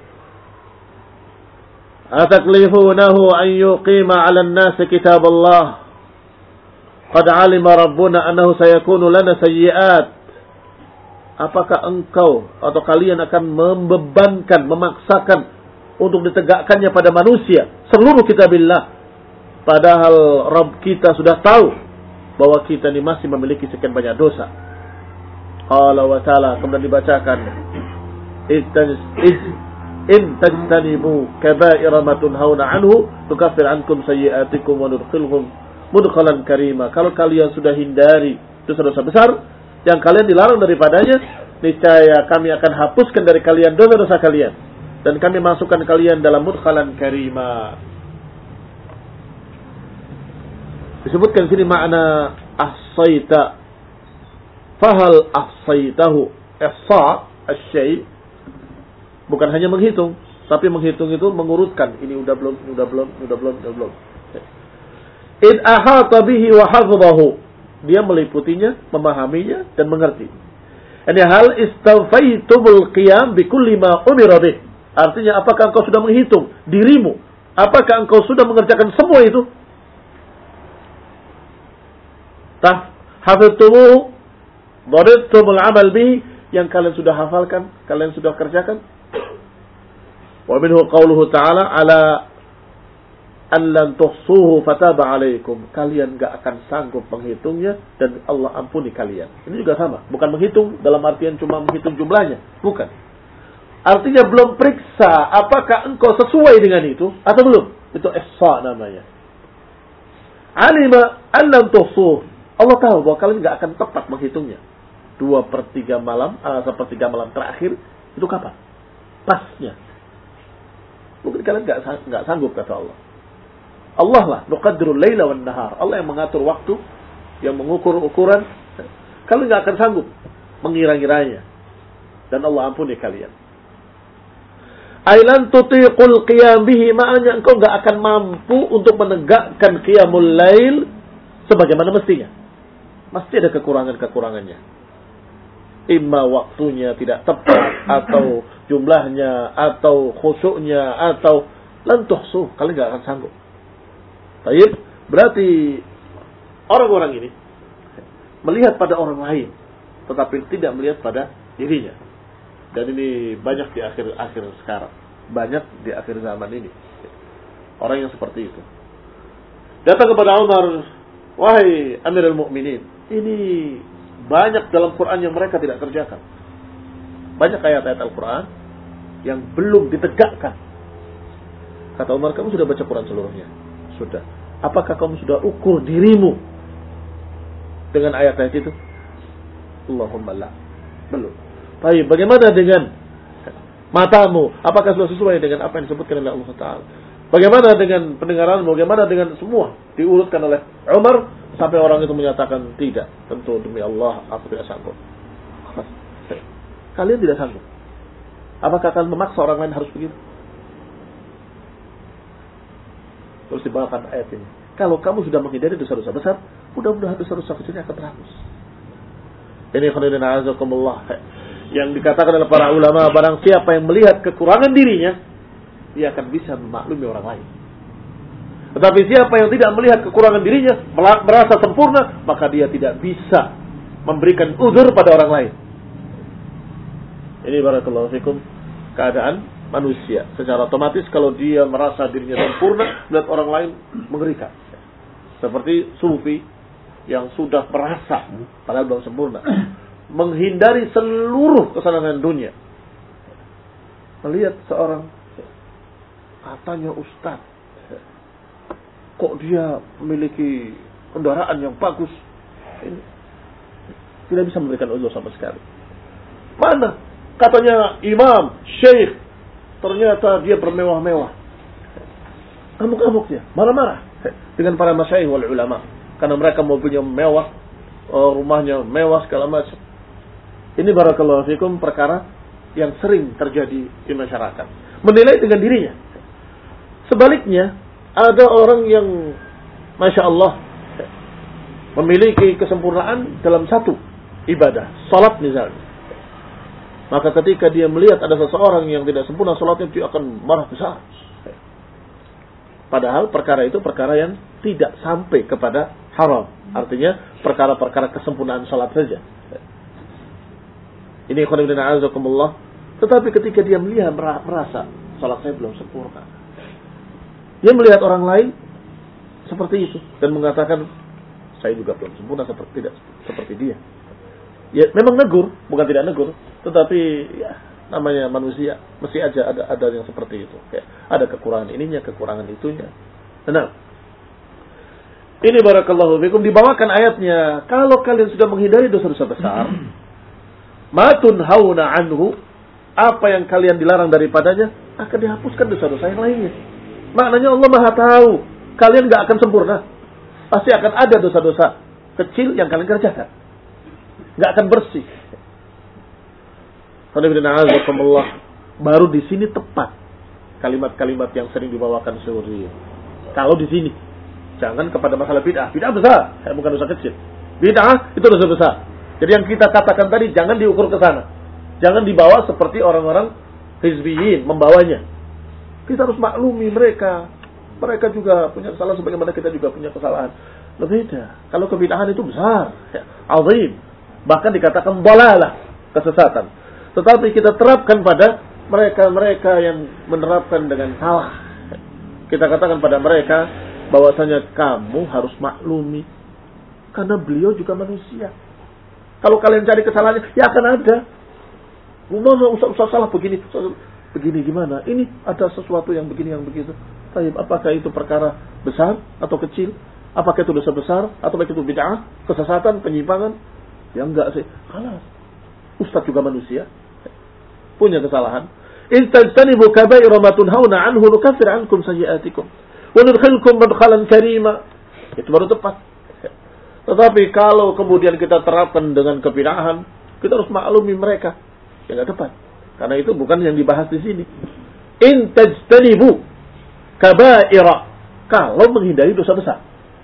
Ataklifunahu an yuqima 'ala an-nas kitab Allah. Qad 'alima rabbuna annahu sayakunu lana sayyi'at apakah engkau atau kalian akan membebankan, memaksakan untuk ditegakkannya pada manusia seluruh kitabillah padahal Rabb kita sudah tahu bahwa kita ini masih memiliki sekian banyak dosa. Allah wa ta'ala kemudian dibacakan in tajtanibu kaba'ira ma tunhauna anhu tukaffir ankum sayyi'atikum wa nudkhilhum mudkhalan karima. Kalau kalian sudah hindari dosa-dosa besar yang kalian dilarang daripadanya, niscaya kami akan hapuskan dari kalian dosa-dosa kalian dan kami masukkan kalian dalam mudkhalan karima. Disebutkan sini makna ahsaita. Fahal ahsaitahu. Ihsa asyai bukan hanya menghitung, tapi menghitung itu mengurutkan. Ini udah belum, ini udah belum, ini udah belum, udah belum. Id ahata bihi wa hafzahu. Dia meliputinya, memahaminya dan mengerti. Ini hal istafaitumul qiyam bi kulli ma umira bih. Artinya apakah engkau sudah menghitung dirimu? Apakah engkau sudah mengerjakan semua itu? Tah hafidtumu Dharittumul amal bihi yang kalian sudah hafalkan, kalian sudah kerjakan. Wa minhu qawluhu ta'ala ala an lan tuhsuhu fataba alaikum. Kalian gak akan sanggup menghitungnya dan Allah ampuni kalian. Ini juga sama. Bukan menghitung dalam artian cuma menghitung jumlahnya. Bukan. Artinya belum periksa apakah engkau sesuai dengan itu atau belum. Itu ihsa namanya. Alima an lan tuhsuhu. Allah tahu bahwa kalian gak akan tepat menghitungnya. Dua per tiga malam, uh, sepertiga malam terakhir, itu kapan? Pasnya. Mungkin kalian gak, gak sanggup kata Allah. Allah lah, nuqaddirul laila wan nahar. Allah yang mengatur waktu, yang mengukur ukuran. Kalian nggak akan sanggup mengira-ngiranya. Dan Allah ampuni kalian. Ailan tutiqul qiyam bihi ma'anya engkau nggak akan mampu untuk menegakkan qiyamul lail sebagaimana mestinya. Mesti ada kekurangan-kekurangannya. Imma waktunya tidak tepat atau jumlahnya atau khusyuknya atau lentuh kalian nggak akan sanggup. Baik, berarti orang-orang ini melihat pada orang lain, tetapi tidak melihat pada dirinya. Dan ini banyak di akhir-akhir sekarang, banyak di akhir zaman ini. Orang yang seperti itu. Datang kepada Umar, wahai Amirul Mukminin, ini banyak dalam Quran yang mereka tidak kerjakan. Banyak ayat-ayat Al-Quran yang belum ditegakkan. Kata Umar, kamu sudah baca Quran seluruhnya? Sudah. Apakah kamu sudah ukur dirimu dengan ayat-ayat itu? Allahumma la. Belum. Baik, bagaimana dengan matamu? Apakah sudah sesuai dengan apa yang disebutkan oleh Allah Taala? Bagaimana dengan pendengaranmu? Bagaimana dengan semua? Diurutkan oleh Umar sampai orang itu menyatakan tidak. Tentu demi Allah aku tidak sanggup. Kalian tidak sanggup. Apakah akan memaksa orang lain harus begitu? Terus dibawakan ayat ini. Kalau kamu sudah menghindari dosa-dosa besar, mudah-mudahan dosa-dosa kecilnya akan terhapus. Ini khairin azakumullah. Yang dikatakan oleh para ulama, barang siapa yang melihat kekurangan dirinya, dia akan bisa memaklumi orang lain. Tetapi siapa yang tidak melihat kekurangan dirinya, merasa sempurna, maka dia tidak bisa memberikan uzur pada orang lain. Ini barakallahu fikum keadaan manusia. Secara otomatis kalau dia merasa dirinya sempurna, melihat orang lain mengerikan. Seperti sufi yang sudah merasa, padahal belum sempurna. Menghindari seluruh kesenangan dunia. Melihat seorang, katanya ustadz. Kok dia memiliki kendaraan yang bagus. Ini tidak bisa memberikan uzur sama sekali. Mana? Katanya imam, syekh, Ternyata dia bermewah-mewah. Ngamuk-ngamuk dia, marah-marah dengan para masyayikh wal ulama. Karena mereka mobilnya mewah, eh, rumahnya mewah segala macam. Ini barakallahu fikum perkara yang sering terjadi di masyarakat. Menilai dengan dirinya. Sebaliknya, ada orang yang Masya Allah memiliki kesempurnaan dalam satu ibadah. Salat misalnya. Maka ketika dia melihat ada seseorang yang tidak sempurna sholatnya, dia akan marah besar. Padahal perkara itu perkara yang tidak sampai kepada haram. Artinya perkara-perkara kesempurnaan sholat saja. Ini khonibina azakumullah. Tetapi ketika dia melihat merasa salat saya belum sempurna. Dia melihat orang lain seperti itu dan mengatakan saya juga belum sempurna seperti tidak seperti dia. Ya memang negur, bukan tidak negur, tetapi ya namanya manusia mesti aja ada ada yang seperti itu. Kayak ada kekurangan ininya, kekurangan itunya. Nah, ini barakallahu fikum dibawakan ayatnya. Kalau kalian sudah menghindari dosa-dosa besar, matun hauna anhu, apa yang kalian dilarang daripadanya akan dihapuskan dosa-dosa yang lainnya. Maknanya Allah Maha tahu, kalian gak akan sempurna. Pasti akan ada dosa-dosa kecil yang kalian kerjakan. Gak akan bersih. Baru di sini tepat kalimat-kalimat yang sering dibawakan Suri. Kalau di sini, jangan kepada masalah bid'ah. Bid'ah besar, eh, bukan dosa kecil. Bid'ah itu dosa besar. Jadi yang kita katakan tadi jangan diukur ke sana. Jangan dibawa seperti orang-orang hizbiyin membawanya. Kita harus maklumi mereka. Mereka juga punya kesalahan sebagaimana kita juga punya kesalahan. Berbeda. Kalau kebid'ahan itu besar, ya, azim. Bahkan dikatakan bolalah, kesesatan. Tetapi kita terapkan pada mereka-mereka yang menerapkan dengan salah. Kita katakan pada mereka bahwasanya kamu harus maklumi karena beliau juga manusia. Kalau kalian cari kesalahannya, ya akan ada. Mana usah-usah salah begini, begini gimana? Ini ada sesuatu yang begini yang begitu. Tapi apakah itu perkara besar atau kecil? Apakah itu dosa besar atau itu bid'ah, kesesatan, penyimpangan? Ya enggak sih. Kalah. Ustaz juga manusia punya kesalahan. In tajtanibu kaba'ira ma tunhauna anhu nukaffir ankum sayyi'atikum wa nudkhilkum madkhalan karima. Itu baru tepat. Tetapi kalau kemudian kita terapkan dengan kebinahan, kita harus maklumi mereka. yang tidak tepat. Karena itu bukan yang dibahas di sini. In tajtanibu kaba'ira. Kalau menghindari dosa besar.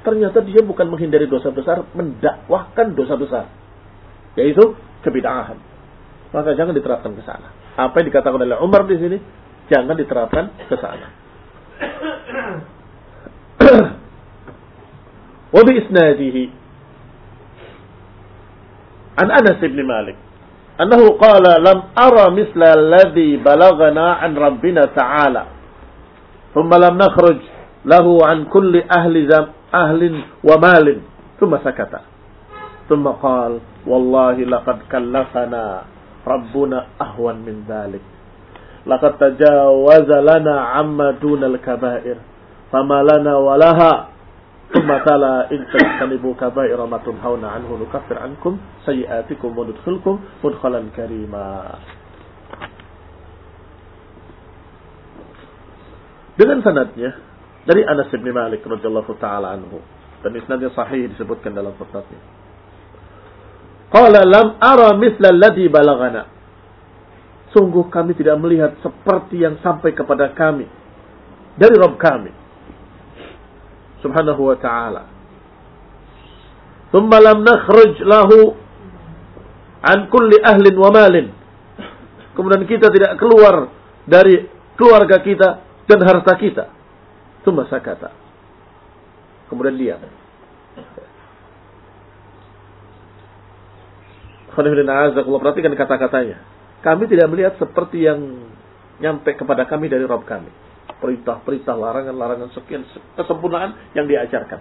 Ternyata dia bukan menghindari dosa besar, mendakwahkan dosa besar. Yaitu kebidahan. Maka jangan diterapkan ke sana. Apa yang dikatakan oleh Umar di sini jangan diterapkan ke sana. Wa bi isnadihi. An Anas bin Malik. Annahu qala lam ara misla alladhi balagana an rabbina ta'ala. Thumma lam nakhruj lahu an kulli ahli zam ahlin wa malin qala wallahi laqad kallafana Rabbuna ahwan min dhalik. Laqad tajawaza lana amma dunal kabair. Fama lana walaha. Thumma tala in tajtanibu kabaira ma tunhauna anhu nukaffir ankum sayiatikum wa nudkhilkum mudkhalan karima. Dengan sanadnya dari Anas bin Malik radhiyallahu taala anhu dan isnadnya sahih disebutkan dalam footnote Qala lam ara misla alladhi balagana. Sungguh kami tidak melihat seperti yang sampai kepada kami dari Rabb kami. Subhanahu wa ta'ala. Thumma lam nakhruj lahu an kulli ahlin wa malin. Kemudian kita tidak keluar dari keluarga kita dan harta kita. Thumma sakata. Kemudian diam. Perhatikan kata-katanya. Kami tidak melihat seperti yang nyampe kepada kami dari Rob kami. Perintah-perintah, larangan-larangan, sekian kesempurnaan yang diajarkan.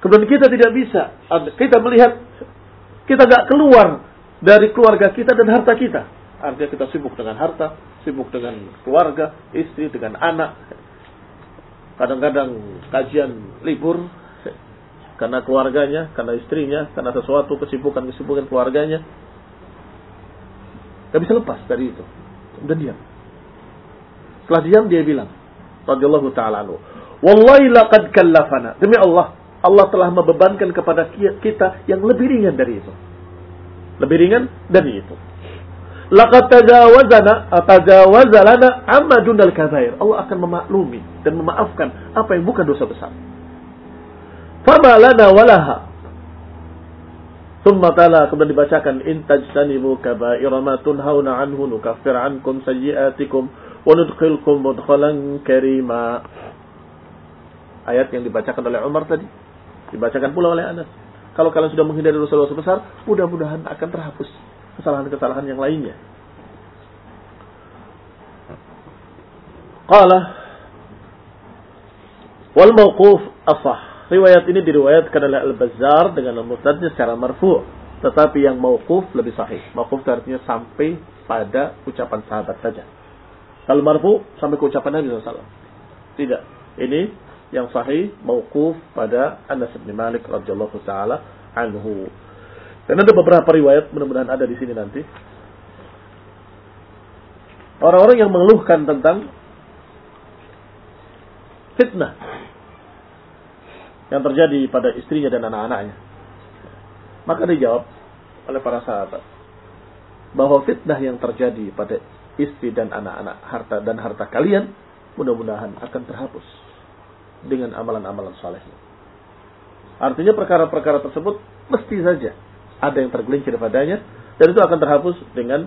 Kemudian kita tidak bisa. Kita melihat, kita gak keluar dari keluarga kita dan harta kita. Artinya kita sibuk dengan harta, sibuk dengan keluarga, istri, dengan anak. Kadang-kadang kajian libur, karena keluarganya, karena istrinya, karena sesuatu kesibukan-kesibukan keluarganya. Gak bisa lepas dari itu. Dan diam. Setelah diam dia bilang, radhiyallahu taala anhu, "Wallahi laqad kallafana." Demi Allah, Allah telah membebankan kepada kita yang lebih ringan dari itu. Lebih ringan dari itu. Laqad tajawazana tajawazalana amma dunal kabair. Allah akan memaklumi dan memaafkan apa yang bukan dosa besar. Fama lana walaha. Thumma tala kemudian dibacakan in tajtanibu kaba'ira ma tunhauna anhu nukaffir ankum sayyi'atikum wa nudkhilkum mudkhalan karima. Ayat yang dibacakan oleh Umar tadi dibacakan pula oleh Anas. Kalau kalian sudah menghindari dosa-dosa besar, mudah-mudahan akan terhapus kesalahan-kesalahan yang lainnya. Qala wal mauquf asah. Riwayat ini diriwayatkan oleh Al-Bazzar dengan al-Musnadnya secara marfu' tetapi yang mauquf lebih sahih. Mauquf artinya sampai pada ucapan sahabat saja. Kalau marfu sampai ke ucapan Nabi SAW. Tidak. Ini yang sahih mauquf pada Anas bin Malik radhiyallahu taala anhu. Dan ada beberapa riwayat mudah-mudahan ada di sini nanti. Orang-orang yang mengeluhkan tentang fitnah yang terjadi pada istrinya dan anak-anaknya. Maka dijawab oleh para sahabat bahwa fitnah yang terjadi pada istri dan anak-anak harta dan harta kalian mudah-mudahan akan terhapus dengan amalan-amalan saleh. Artinya perkara-perkara tersebut mesti saja ada yang tergelincir padanya dan itu akan terhapus dengan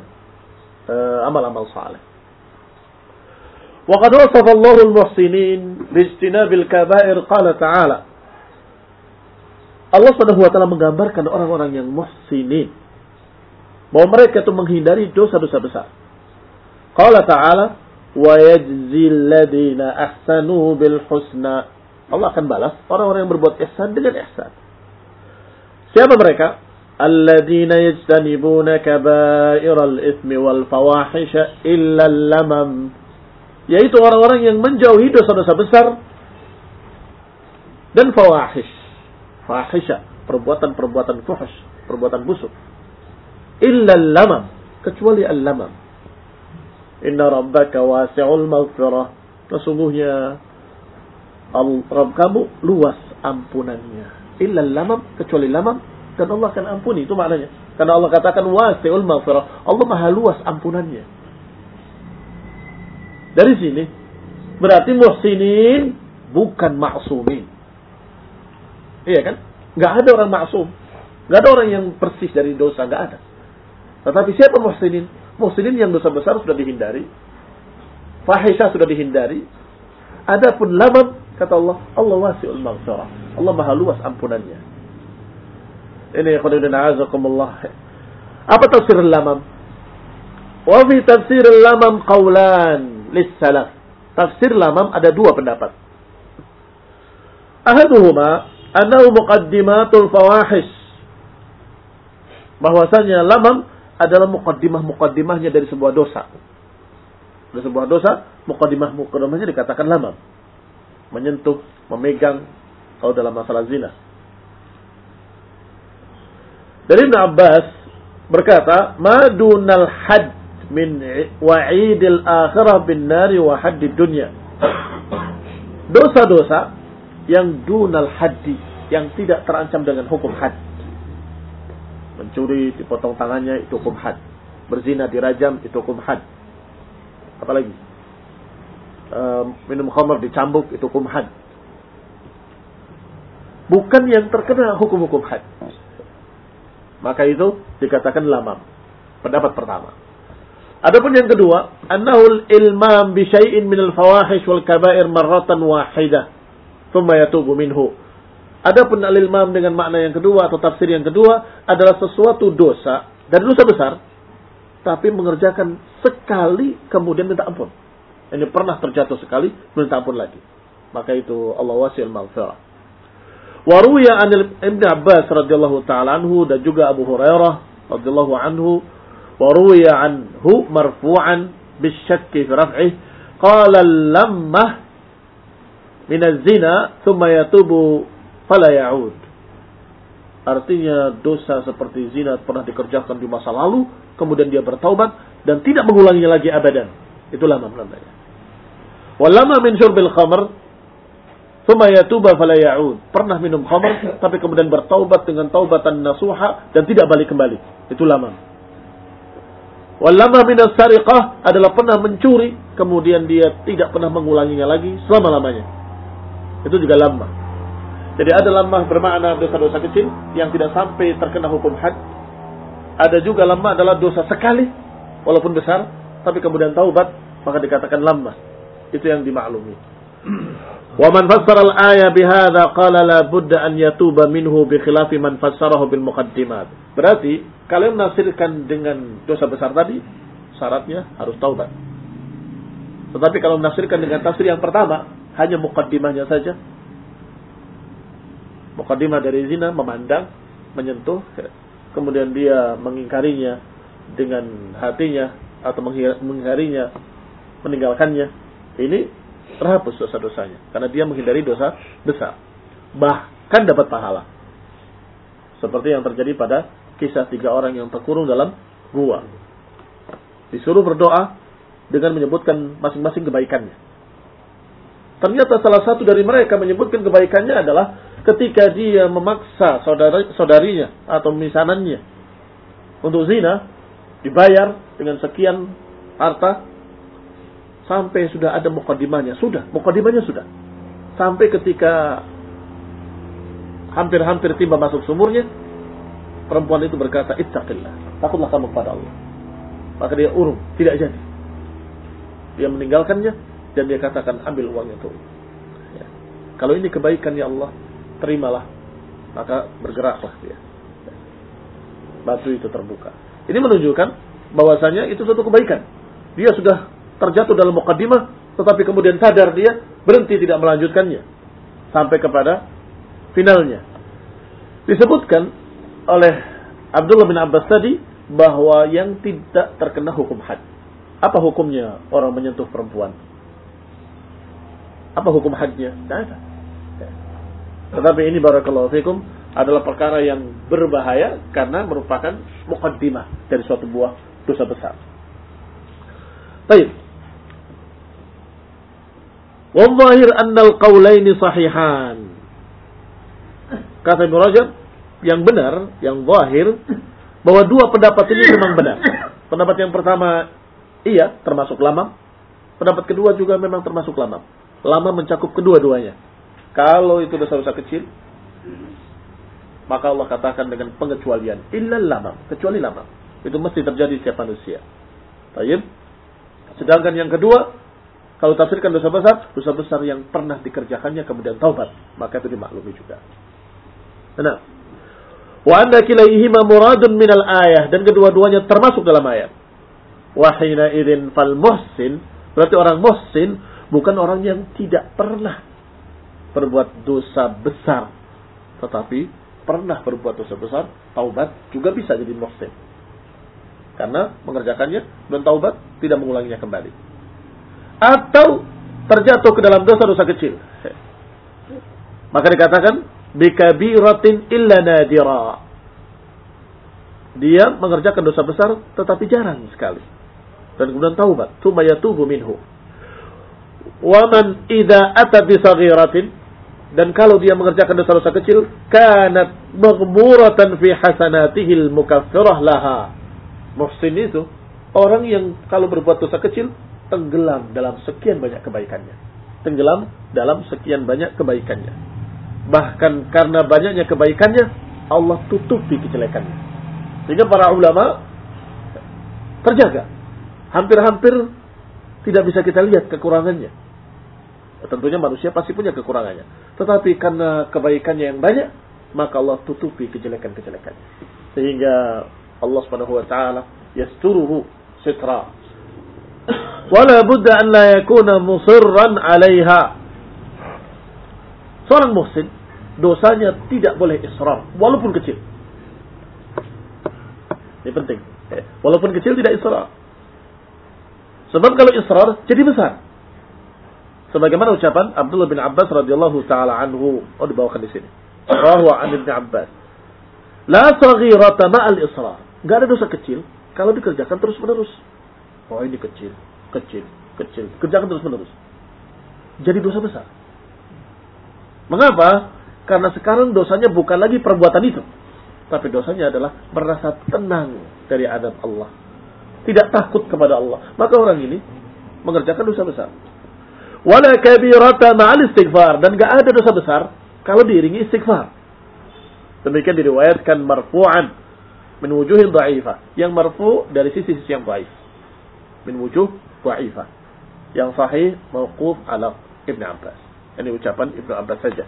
uh, amal-amal saleh. وقد وصف الله المحسنين باجتناب الكبائر قال تعالى Allah Subhanahu wa taala menggambarkan orang-orang yang muhsinin bahwa mereka itu menghindari dosa-dosa besar. Qala ta'ala wa yajzil ladina ahsanu bil husna. Allah akan balas orang-orang yang berbuat ihsan dengan ihsan. Siapa mereka? Alladzina yajtanibuna kaba'iral itsmi wal fawahisha illa lamam. Yaitu orang-orang yang menjauhi dosa-dosa besar dan fawahish fahisha, perbuatan-perbuatan fuhsh, perbuatan busuk. Illa lamam, kecuali al-lamam. Inna rabbaka wasi'ul maghfirah. Sesungguhnya Rabb kamu luas ampunannya. Illa lamam, kecuali lamam, dan Allah akan ampuni. Itu maknanya. Karena Allah katakan wasi'ul maghfirah. Allah maha luas ampunannya. Dari sini, berarti muhsinin bukan maksumin. Iya kan? Gak ada orang maksum. Gak ada orang yang persis dari dosa. Gak ada. Tetapi siapa muhsinin? Muhsinin yang dosa besar sudah dihindari. Fahisyah sudah dihindari. Adapun lamam, kata Allah, Allah wasi'ul maghfirah. Allah maha luas ampunannya. Ini khududin azakumullah. Apa tafsir lamam? Wa fi tafsir lamam qawlan lissalaf. Tafsir lamam ada dua pendapat. Ahaduhuma annahu muqaddimatul fawahish. Bahwasanya lamam adalah muqaddimah-muqaddimahnya dari sebuah dosa. Dari sebuah dosa, muqaddimah-muqaddimahnya dikatakan lamam. Menyentuh, memegang, kalau dalam masalah zina. Dari Ibn Abbas berkata, "Madunal had min wa'idil akhirah bin nari wa haddid dunya." Dosa-dosa yang dunal haddi, yang tidak terancam dengan hukum had. Mencuri dipotong tangannya itu hukum had. Berzina dirajam itu hukum had. Apalagi? Minum khamar dicambuk itu hukum had. Bukan yang terkena hukum-hukum had. Maka itu dikatakan lamam. Pendapat pertama. Adapun yang kedua, annahul ilmam bi syai'in minal fawahish wal kaba'ir marratan wahidah thumma yatubu minhu. Adapun al-ilmam dengan makna yang kedua atau tafsir yang kedua adalah sesuatu dosa dan dosa besar tapi mengerjakan sekali kemudian minta ampun. Ini pernah terjatuh sekali minta ampun lagi. Maka itu Allah wasil maghfirah. Waruya an Ibn Abbas radhiyallahu taala anhu dan juga Abu Hurairah radhiyallahu anhu waruya anhu marfu'an bisyakki fi raf'ih qala minaz zina thumma yatubu fala ya'ud. Artinya dosa seperti zina pernah dikerjakan di masa lalu, kemudian dia bertaubat dan tidak mengulanginya lagi abadan. Itulah namanya. Walama min syurbil khamr thumma yatuba fala ya'ud. Pernah minum khamr tapi kemudian bertaubat dengan taubatan nasuha dan tidak balik kembali. Itu lama. Walama sariqah adalah pernah mencuri kemudian dia tidak pernah mengulanginya lagi selama-lamanya. Itu juga lama. Jadi ada lama bermakna dosa-dosa kecil yang tidak sampai terkena hukum had. Ada juga lama adalah dosa sekali, walaupun besar, tapi kemudian taubat, maka dikatakan lama. Itu yang dimaklumi. Wa man fassara al-aya bihadza qala la budda an yatuba minhu bi khilafi man fassarahu bil muqaddimat. Berarti kalian menafsirkan dengan dosa besar tadi syaratnya harus taubat. Tetapi kalau menafsirkan dengan tafsir yang pertama hanya mukaddimahnya saja. Mukaddimah dari zina memandang, menyentuh, kemudian dia mengingkarinya dengan hatinya atau mengingkarinya, meninggalkannya. Ini terhapus dosa-dosanya karena dia menghindari dosa besar bahkan dapat pahala seperti yang terjadi pada kisah tiga orang yang terkurung dalam gua disuruh berdoa dengan menyebutkan masing-masing kebaikannya ternyata salah satu dari mereka menyebutkan kebaikannya adalah ketika dia memaksa saudara saudarinya atau misanannya untuk zina dibayar dengan sekian harta Sampai sudah ada mukadimahnya. Sudah, mukadimahnya sudah. Sampai ketika hampir-hampir tiba masuk sumurnya, perempuan itu berkata, Ittaqillah. Takutlah kamu kepada Allah. Maka dia urung, tidak jadi. Dia meninggalkannya dan dia katakan ambil uangnya itu. Ya. Kalau ini kebaikan ya Allah, terimalah. Maka bergeraklah dia. Batu itu terbuka. Ini menunjukkan bahwasanya itu suatu kebaikan. Dia sudah terjatuh dalam mukaddimah, tetapi kemudian sadar dia, berhenti tidak melanjutkannya. Sampai kepada finalnya. Disebutkan oleh Abdullah bin Abbas tadi, bahwa yang tidak terkena hukum had. Apa hukumnya orang menyentuh perempuan? Apa hukum hadnya? Tidak ada. Tetapi ini barakallahu fikum adalah perkara yang berbahaya karena merupakan mukaddimah dari suatu buah dosa besar. Baik. Wadzahir annal qawlaini sahihan. Kata Ibn Rajab, yang benar, yang zahir, bahwa dua pendapat ini memang benar. Pendapat yang pertama, iya, termasuk lama. Pendapat kedua juga memang termasuk lama. Lama mencakup kedua-duanya. Kalau itu dosa-dosa kecil, maka Allah katakan dengan pengecualian. Illa lama, kecuali lama. Itu mesti terjadi setiap manusia. Tayyib. Sedangkan yang kedua, kalau tafsirkan dosa besar, dosa besar yang pernah dikerjakannya kemudian taubat, maka itu dimaklumi juga. Nah, wa anna kilaihima muradun minal ayah dan kedua-duanya termasuk dalam ayat. Wahina idin fal muhsin berarti orang muhsin bukan orang yang tidak pernah berbuat dosa besar, tetapi pernah berbuat dosa besar, taubat juga bisa jadi muhsin. Karena mengerjakannya dan taubat tidak mengulanginya kembali atau terjatuh ke dalam dosa-dosa kecil. Maka dikatakan bikabiratin illa nadira. Dia mengerjakan dosa besar tetapi jarang sekali. Dan kemudian taubat, tsumma yatubu minhu. Wa man idza ata bi dan kalau dia mengerjakan dosa-dosa kecil, kanat maghmuratan fi hasanatihi al-mukaffirah laha. Muhsin itu orang yang kalau berbuat dosa kecil tenggelam dalam sekian banyak kebaikannya. Tenggelam dalam sekian banyak kebaikannya. Bahkan karena banyaknya kebaikannya, Allah tutupi kejelekannya. Sehingga para ulama terjaga. Hampir-hampir tidak bisa kita lihat kekurangannya. Tentunya manusia pasti punya kekurangannya. Tetapi karena kebaikannya yang banyak, maka Allah tutupi kejelekan-kejelekannya. Sehingga Allah Subhanahu wa taala yasturuhu sitra wala budda an la yakuna musirran 'alaiha. Seorang muhsin dosanya tidak boleh israr walaupun kecil. Ini penting. Walaupun kecil tidak israr. Sebab kalau israr jadi besar. Sebagaimana ucapan Abdullah bin Abbas radhiyallahu taala anhu, oh dibawakan di sini. Rahu an Ibn Abbas. La saghirata ma'al israr. Enggak ada dosa kecil kalau dikerjakan terus-menerus. Oh ini kecil, kecil, kecil. Kerjakan terus menerus. Jadi dosa besar. Mengapa? Karena sekarang dosanya bukan lagi perbuatan itu. Tapi dosanya adalah merasa tenang dari adab Allah. Tidak takut kepada Allah. Maka orang ini mengerjakan dosa besar. Wala kabirata ma'al istighfar. Dan gak ada dosa besar kalau diiringi istighfar. Demikian diriwayatkan marfu'an min wujuhin da'ifah. Yang marfu dari sisi-sisi yang baik. Min wujuh dhaifah. Yang sahih mauquf ala Ibn Abbas. Ini ucapan Ibnu Abbas saja.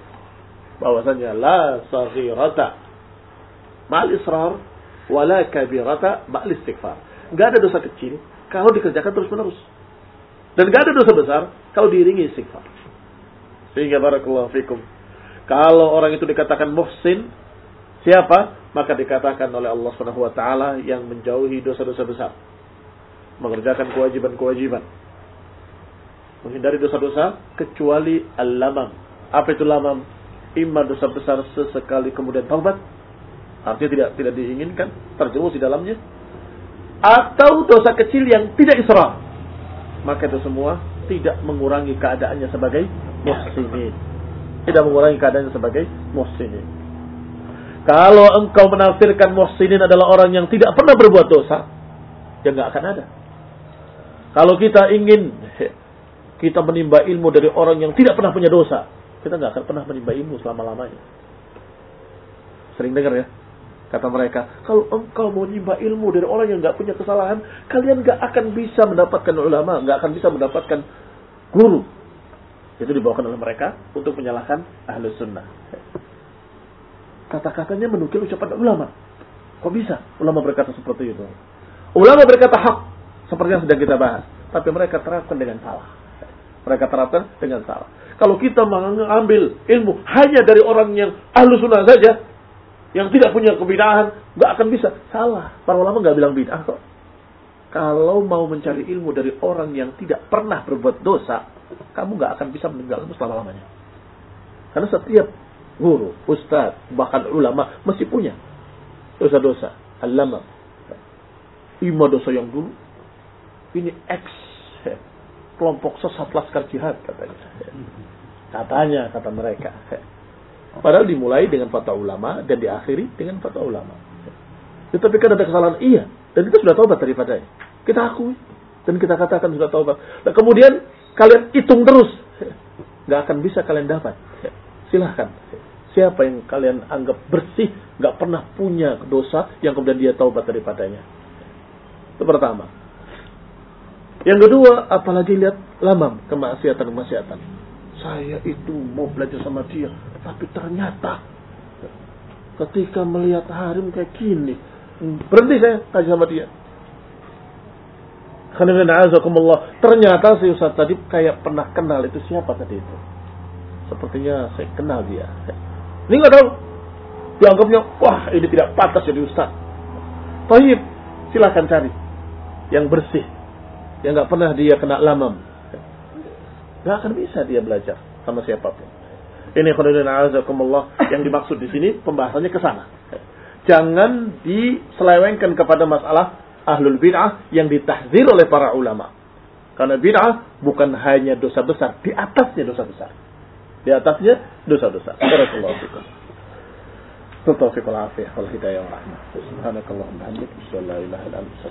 Bahwasanya la saghirata ma'al israr wala kabirata ma'al istighfar. Enggak ada dosa kecil kalau dikerjakan terus-menerus. Dan enggak ada dosa besar kalau diiringi istighfar. Sehingga barakallahu fikum. Kalau orang itu dikatakan muhsin, siapa? Maka dikatakan oleh Allah Subhanahu wa taala yang menjauhi dosa-dosa besar. Mengerjakan kewajiban-kewajiban. Menghindari dosa-dosa kecuali al-lamam. Apa itu lamam? Imma dosa besar sesekali kemudian taubat. Artinya tidak tidak diinginkan, terjerumus di dalamnya. Atau dosa kecil yang tidak isra. Maka itu semua tidak mengurangi keadaannya sebagai muhsinin. Tidak mengurangi keadaannya sebagai muhsinin. Kalau engkau menafsirkan muhsinin adalah orang yang tidak pernah berbuat dosa, ya nggak akan ada. Kalau kita ingin kita menimba ilmu dari orang yang tidak pernah punya dosa, kita nggak akan pernah menimba ilmu selama-lamanya. Sering dengar ya, kata mereka, kalau engkau mau menimba ilmu dari orang yang nggak punya kesalahan, kalian nggak akan bisa mendapatkan ulama, nggak akan bisa mendapatkan guru. Itu dibawakan oleh mereka untuk menyalahkan ahlu sunnah. Kata-katanya menukil ucapan ulama. Kok bisa ulama berkata seperti itu? Ulama berkata hak, seperti yang sedang kita bahas. Tapi mereka terapkan dengan salah. Mereka terapkan dengan salah. Kalau kita mengambil ilmu hanya dari orang yang ahlu sunnah saja, yang tidak punya kebidahan, nggak akan bisa. Salah. Para ulama nggak bilang bid'ah kok. Kalau mau mencari ilmu dari orang yang tidak pernah berbuat dosa, kamu nggak akan bisa meninggalkan selama-lamanya. Karena setiap guru, ustaz, bahkan ulama mesti punya dosa-dosa. Alama. Ima dosa yang dulu. Ini X. Kelompok sesat laskar jihad katanya. Katanya, kata mereka. Padahal dimulai dengan fatwa ulama dan diakhiri dengan fatwa ulama. Tetapi kan ada kesalahan. Iya. Dan kita sudah taubat daripadanya. Kita akui dan kita katakan sudah taubat. Nah, kemudian kalian hitung terus, nggak akan bisa kalian dapat. Silahkan. Siapa yang kalian anggap bersih, nggak pernah punya dosa, yang kemudian dia taubat daripadanya. Itu pertama. Yang kedua, apalagi lihat lamam kemaksiatan-kemaksiatan. Saya itu mau belajar sama dia, tapi ternyata ketika melihat harim kayak gini, berhenti saya kaji sama dia. Ternyata si Ustaz tadi kayak pernah kenal itu siapa tadi itu. Sepertinya saya kenal dia. Ini nggak tahu. Dianggapnya, wah ini tidak pantas jadi Ustaz. Taib, silahkan cari. Yang bersih. Yang nggak pernah dia kena lamam. Nggak akan bisa dia belajar sama siapa pun. Ini azakumullah yang dimaksud di sini pembahasannya ke sana. Jangan diselewengkan kepada masalah ahlul bid'ah yang ditahzir oleh para ulama. Karena bid'ah bukan hanya dosa besar, di atasnya dosa besar. Di atasnya dosa besar. Barakallahu fikum. Taufiq wal afiyah wal hidayah wa rahmah. Subhanakallahumma la ilaha illa anta,